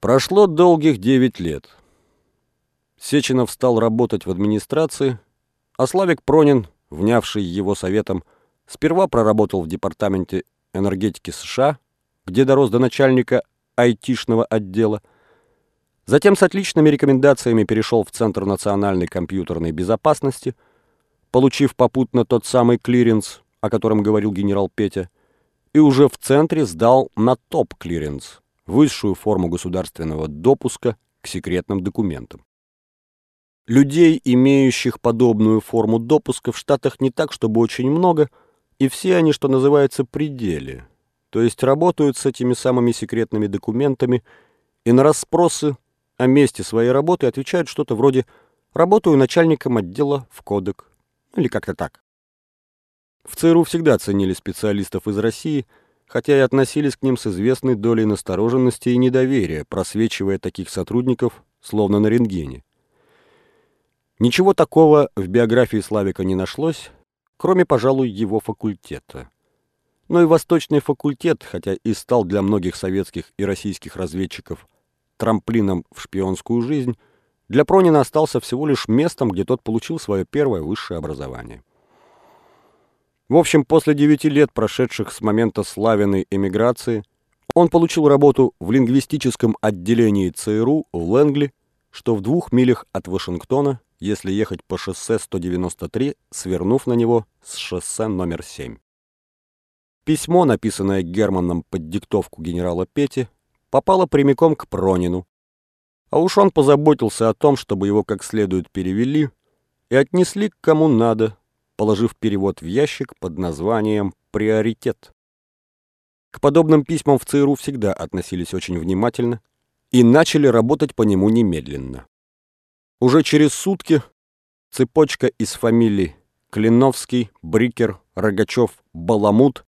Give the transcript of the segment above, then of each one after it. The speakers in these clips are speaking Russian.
Прошло долгих девять лет. Сеченов стал работать в администрации, а Славик Пронин, внявший его советом, сперва проработал в департаменте энергетики США, где дорос до начальника айтишного отдела, затем с отличными рекомендациями перешел в Центр национальной компьютерной безопасности, получив попутно тот самый клиренс, о котором говорил генерал Петя, и уже в центре сдал на топ-клиренс, высшую форму государственного допуска к секретным документам. Людей, имеющих подобную форму допуска, в Штатах не так, чтобы очень много, и все они, что называется, при деле. То есть работают с этими самыми секретными документами и на расспросы о месте своей работы отвечают что-то вроде «работаю начальником отдела в Kodak» или как-то так. В ЦРУ всегда ценили специалистов из России, хотя и относились к ним с известной долей настороженности и недоверия, просвечивая таких сотрудников, словно на рентгене. Ничего такого в биографии Славика не нашлось, кроме, пожалуй, его факультета. Но и Восточный факультет, хотя и стал для многих советских и российских разведчиков трамплином в шпионскую жизнь, для Пронина остался всего лишь местом, где тот получил свое первое высшее образование. В общем, после девяти лет, прошедших с момента славяной эмиграции, он получил работу в лингвистическом отделении ЦРУ в Лэнгли, что в двух милях от Вашингтона если ехать по шоссе 193, свернув на него с шоссе номер 7. Письмо, написанное Германом под диктовку генерала Пети, попало прямиком к Пронину. А уж он позаботился о том, чтобы его как следует перевели и отнесли к кому надо, положив перевод в ящик под названием «Приоритет». К подобным письмам в ЦРУ всегда относились очень внимательно и начали работать по нему немедленно. Уже через сутки цепочка из фамилий Клиновский, Брикер, Рогачев, Баламут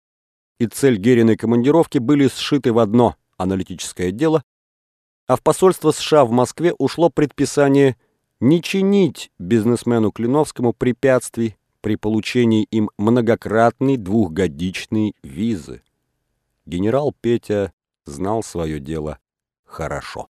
и цель Гериной командировки были сшиты в одно аналитическое дело, а в посольство США в Москве ушло предписание не чинить бизнесмену Клиновскому препятствий при получении им многократной двухгодичной визы. Генерал Петя знал свое дело хорошо.